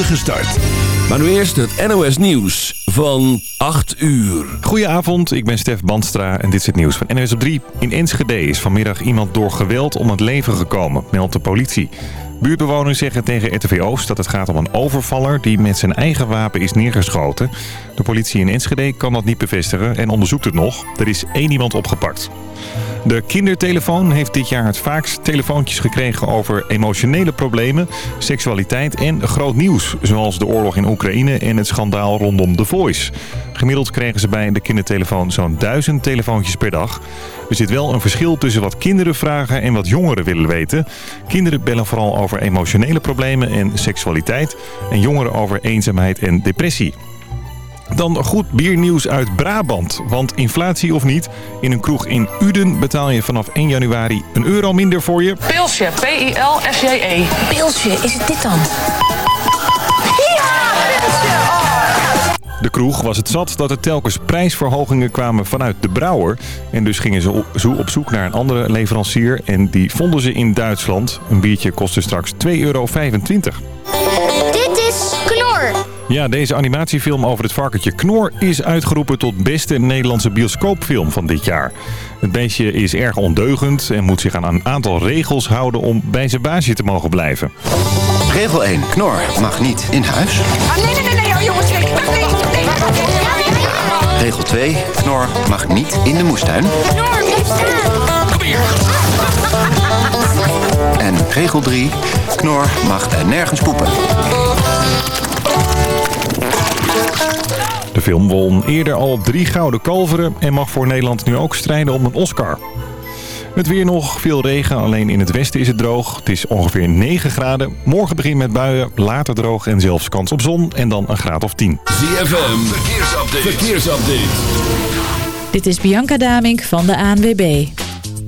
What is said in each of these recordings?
spoedige start. Maar nu eerst het NOS Nieuws van 8 uur. Goedenavond, ik ben Stef Bandstra en dit is het nieuws van NOS op 3. In Enschede is vanmiddag iemand door geweld om het leven gekomen, meldt de politie. Buurtbewoners zeggen tegen RTV Oost dat het gaat om een overvaller die met zijn eigen wapen is neergeschoten. De politie in Enschede kan dat niet bevestigen en onderzoekt het nog. Er is één iemand opgepakt. De kindertelefoon heeft dit jaar het vaakst telefoontjes gekregen over emotionele problemen, seksualiteit en groot nieuws. Zoals de oorlog in Oekraïne en het schandaal rondom The Voice. Gemiddeld kregen ze bij de kindertelefoon zo'n duizend telefoontjes per dag. Er zit wel een verschil tussen wat kinderen vragen en wat jongeren willen weten. Kinderen bellen vooral over emotionele problemen en seksualiteit. En jongeren over eenzaamheid en depressie. Dan goed biernieuws uit Brabant. Want inflatie of niet, in een kroeg in Uden betaal je vanaf 1 januari een euro minder voor je. Pilsje, P-I-L-S-J-E. Pilsje, is het dit dan? Ja, pilsje! De kroeg was het zat dat er telkens prijsverhogingen kwamen vanuit de brouwer. En dus gingen ze op- zo op zoek naar een andere leverancier. En die vonden ze in Duitsland. Een biertje kostte straks 2,25 euro. Dit is. Ja, deze animatiefilm over het varkentje Knor is uitgeroepen tot beste Nederlandse bioscoopfilm van dit jaar. Het beestje is erg ondeugend en moet zich aan een aantal regels houden om bij zijn baasje te mogen blijven. Regel 1. Knor mag niet in huis. Ah, nee, nee, nee, nee, oh, jongens, nee, nee, nee, nee. Regel 2. Knor mag niet in de moestuin. Knor, blijf staan. Kom hier. En regel 3. Knor mag er nergens poepen. Film won eerder al drie gouden kalveren en mag voor Nederland nu ook strijden om een Oscar. Het weer nog, veel regen, alleen in het westen is het droog. Het is ongeveer 9 graden. Morgen begint met buien, later droog en zelfs kans op zon en dan een graad of 10. ZFM, verkeersupdate. verkeersupdate. Dit is Bianca Damink van de ANWB.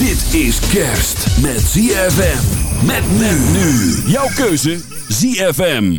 Dit is kerst met ZFM. Met men nu. Jouw keuze ZFM.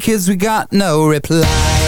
'Cause we got no reply.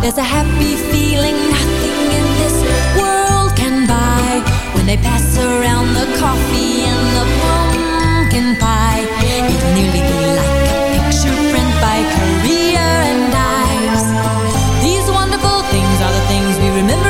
There's a happy feeling nothing in this world can buy. When they pass around the coffee and the pumpkin pie. It'll nearly be like a picture print by Korea and Ives. These wonderful things are the things we remember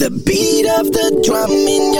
The beat of the drum in your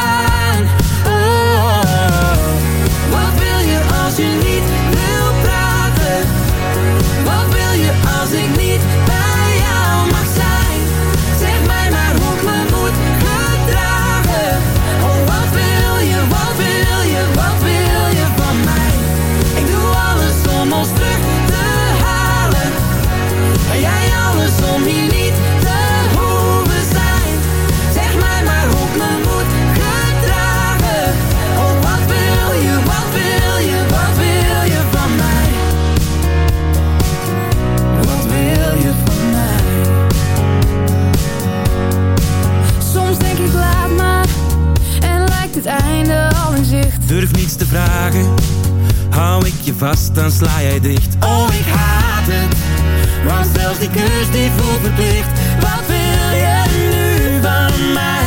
vragen. Hou ik je vast, dan sla jij dicht. Oh, ik haat het. Want zelfs die kus die voelt verplicht. Wat wil je nu van mij?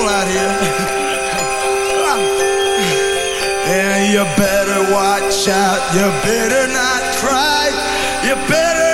cool out here. and you better watch out. You better not cry. You better.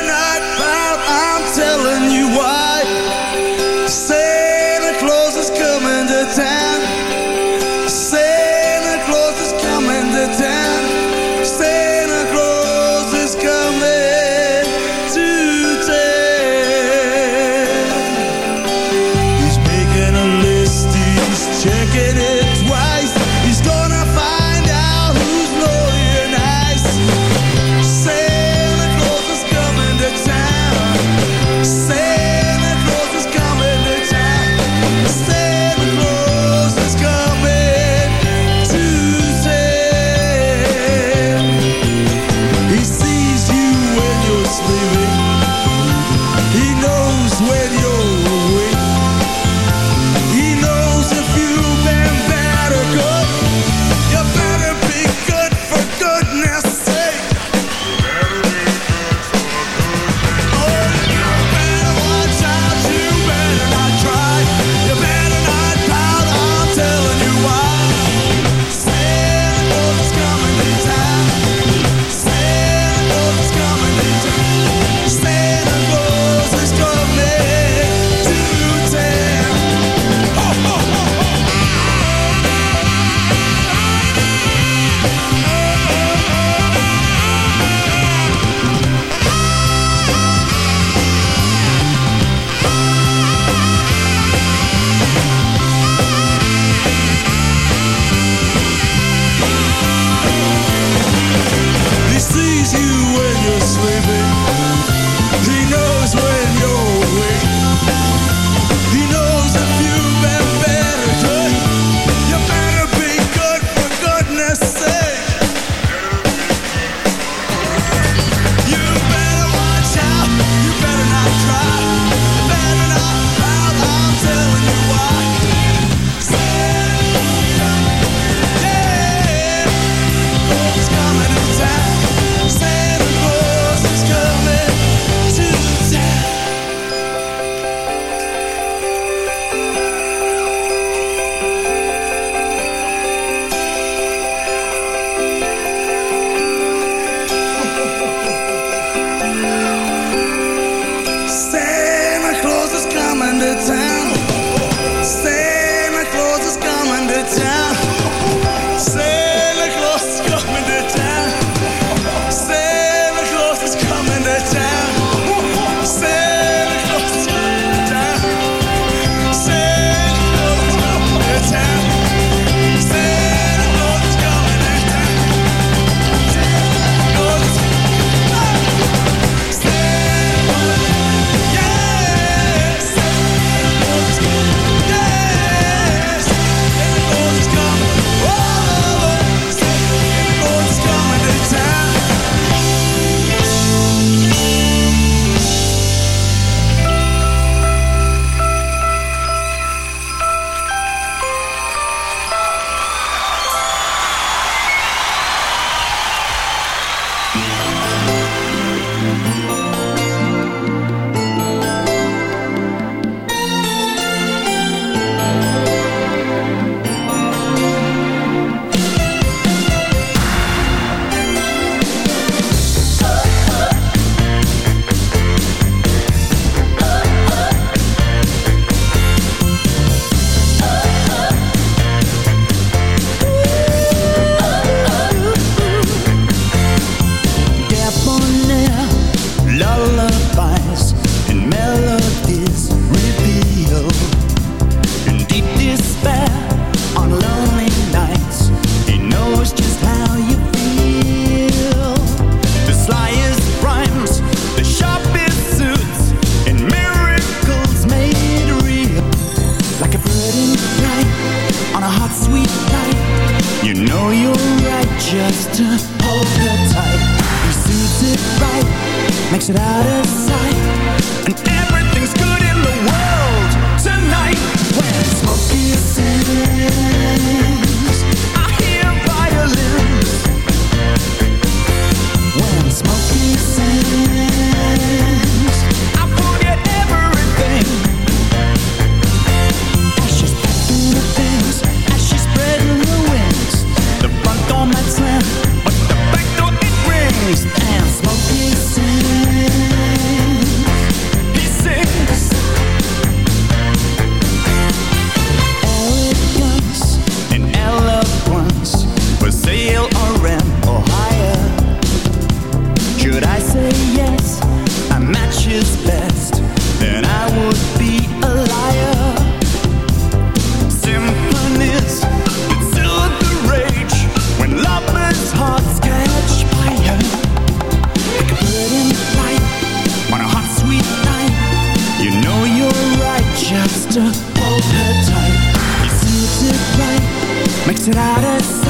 será assim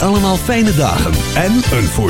allemaal fijne dagen en een voor